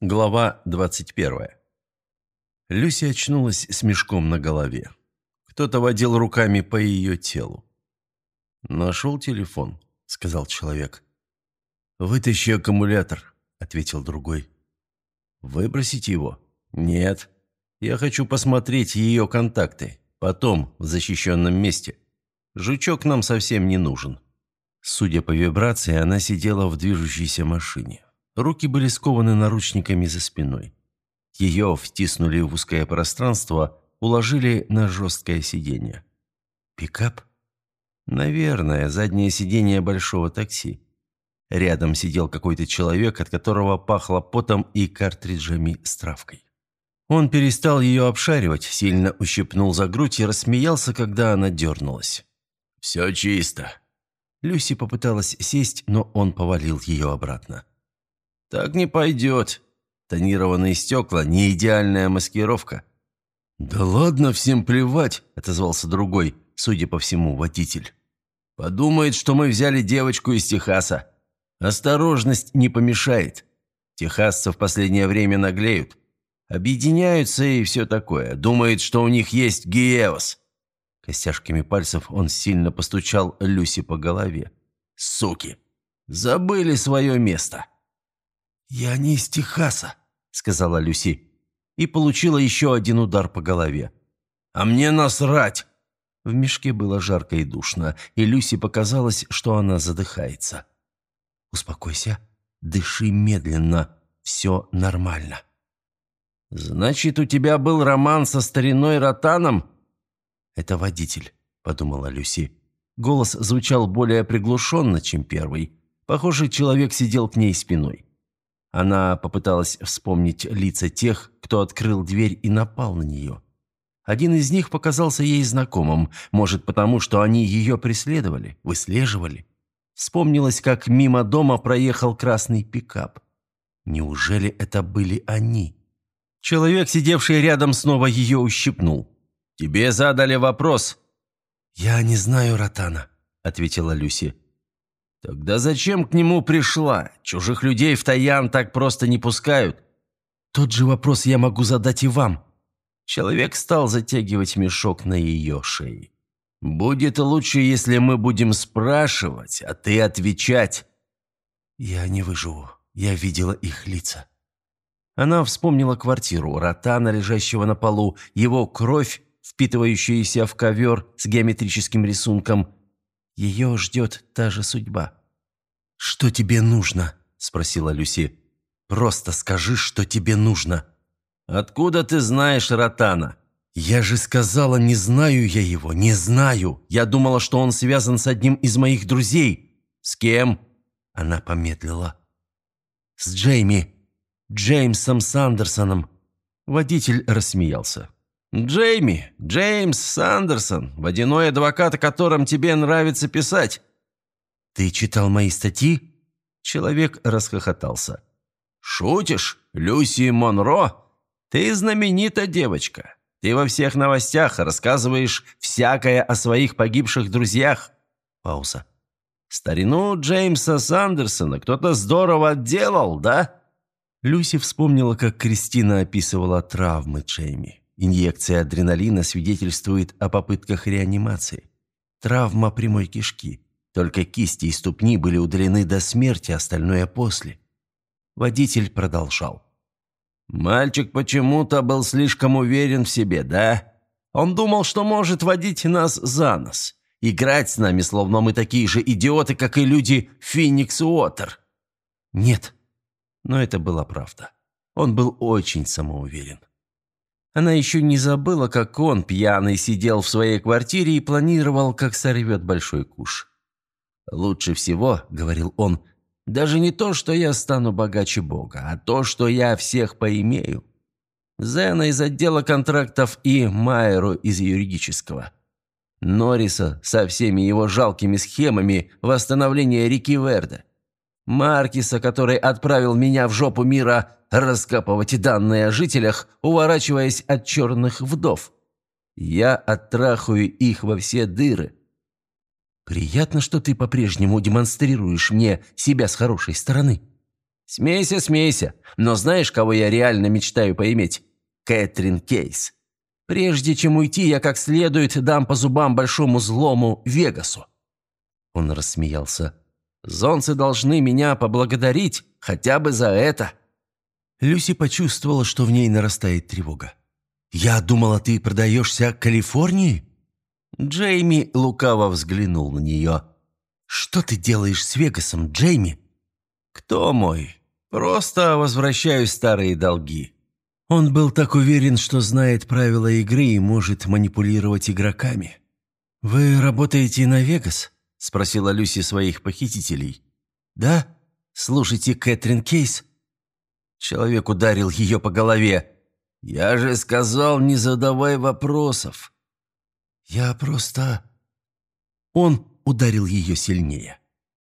Глава 21. Люси очнулась с мешком на голове. Кто-то водил руками по ее телу. «Нашел телефон», — сказал человек. «Вытащи аккумулятор», — ответил другой. «Выбросить его?» «Нет. Я хочу посмотреть ее контакты. Потом, в защищенном месте. Жучок нам совсем не нужен». Судя по вибрации, она сидела в движущейся машине. Руки были скованы наручниками за спиной. Ее втиснули в узкое пространство, уложили на жесткое сиденье. «Пикап?» «Наверное, заднее сиденье большого такси». Рядом сидел какой-то человек, от которого пахло потом и картриджами с травкой. Он перестал ее обшаривать, сильно ущипнул за грудь и рассмеялся, когда она дернулась. «Все чисто». Люси попыталась сесть, но он повалил ее обратно. «Так не пойдет. Тонированные стекла – не идеальная маскировка». «Да ладно, всем плевать», – отозвался другой, судя по всему, водитель. «Подумает, что мы взяли девочку из Техаса. Осторожность не помешает. Техасцы в последнее время наглеют. Объединяются и все такое. Думает, что у них есть Гиевос». Костяшками пальцев он сильно постучал Люси по голове. «Суки! Забыли свое место!» «Я не из Техаса», — сказала Люси, и получила еще один удар по голове. «А мне насрать!» В мешке было жарко и душно, и Люси показалось, что она задыхается. «Успокойся, дыши медленно, все нормально». «Значит, у тебя был роман со стариной Ротаном?» «Это водитель», — подумала Люси. Голос звучал более приглушенно, чем первый. Похоже, человек сидел к ней спиной. Она попыталась вспомнить лица тех, кто открыл дверь и напал на нее. Один из них показался ей знакомым, может, потому что они ее преследовали, выслеживали. Вспомнилось, как мимо дома проехал красный пикап. Неужели это были они? Человек, сидевший рядом, снова ее ущипнул. «Тебе задали вопрос». «Я не знаю Ротана», — ответила Люси. «Тогда зачем к нему пришла? Чужих людей в Таян так просто не пускают». «Тот же вопрос я могу задать и вам». Человек стал затягивать мешок на ее шее. «Будет лучше, если мы будем спрашивать, а ты отвечать». «Я не выживу. Я видела их лица». Она вспомнила квартиру, ротана, лежащего на полу, его кровь, впитывающаяся в ковер с геометрическим рисунком, ее ждет та же судьба. «Что тебе нужно?» – спросила Люси. «Просто скажи, что тебе нужно». «Откуда ты знаешь Ротана?» «Я же сказала, не знаю я его, не знаю. Я думала, что он связан с одним из моих друзей». «С кем?» Она помедлила. «С Джейми. Джеймсом Сандерсоном». Водитель рассмеялся. «Джейми, Джеймс Сандерсон, водяной адвокат, о котором тебе нравится писать». «Ты читал мои статьи?» Человек расхохотался. «Шутишь? Люси Монро? Ты знаменитая девочка. Ты во всех новостях рассказываешь всякое о своих погибших друзьях». Пауза. «Старину Джеймса Сандерсона кто-то здорово отделал, да?» Люси вспомнила, как Кристина описывала травмы Джейми. Инъекция адреналина свидетельствует о попытках реанимации. Травма прямой кишки. Только кисти и ступни были удалены до смерти, остальное после. Водитель продолжал. «Мальчик почему-то был слишком уверен в себе, да? Он думал, что может водить нас за нос. Играть с нами, словно мы такие же идиоты, как и люди Феникс Уотер». «Нет». Но это была правда. Он был очень самоуверен. Она еще не забыла, как он, пьяный, сидел в своей квартире и планировал, как сорвет большой куш. «Лучше всего», — говорил он, — «даже не то, что я стану богаче Бога, а то, что я всех поимею. Зена из отдела контрактов и Майеру из юридического. Норриса со всеми его жалкими схемами восстановления реки Верда. Маркиса, который отправил меня в жопу мира раскапывать данные о жителях, уворачиваясь от черных вдов. Я оттрахаю их во все дыры. Приятно, что ты по-прежнему демонстрируешь мне себя с хорошей стороны. Смейся, смейся. Но знаешь, кого я реально мечтаю поиметь? Кэтрин Кейс. Прежде чем уйти, я как следует дам по зубам большому злому Вегасу». Он рассмеялся. «Зонцы должны меня поблагодарить хотя бы за это». Люси почувствовала, что в ней нарастает тревога. «Я думала, ты продаешься Калифорнии?» Джейми лукаво взглянул на нее. «Что ты делаешь с Вегасом, Джейми?» «Кто мой? Просто возвращаю старые долги». Он был так уверен, что знает правила игры и может манипулировать игроками. «Вы работаете на Вегас?» – спросила Люси своих похитителей. «Да? Слушайте, Кэтрин Кейс?» Человек ударил ее по голове. «Я же сказал, не задавай вопросов». «Я просто...» Он ударил ее сильнее.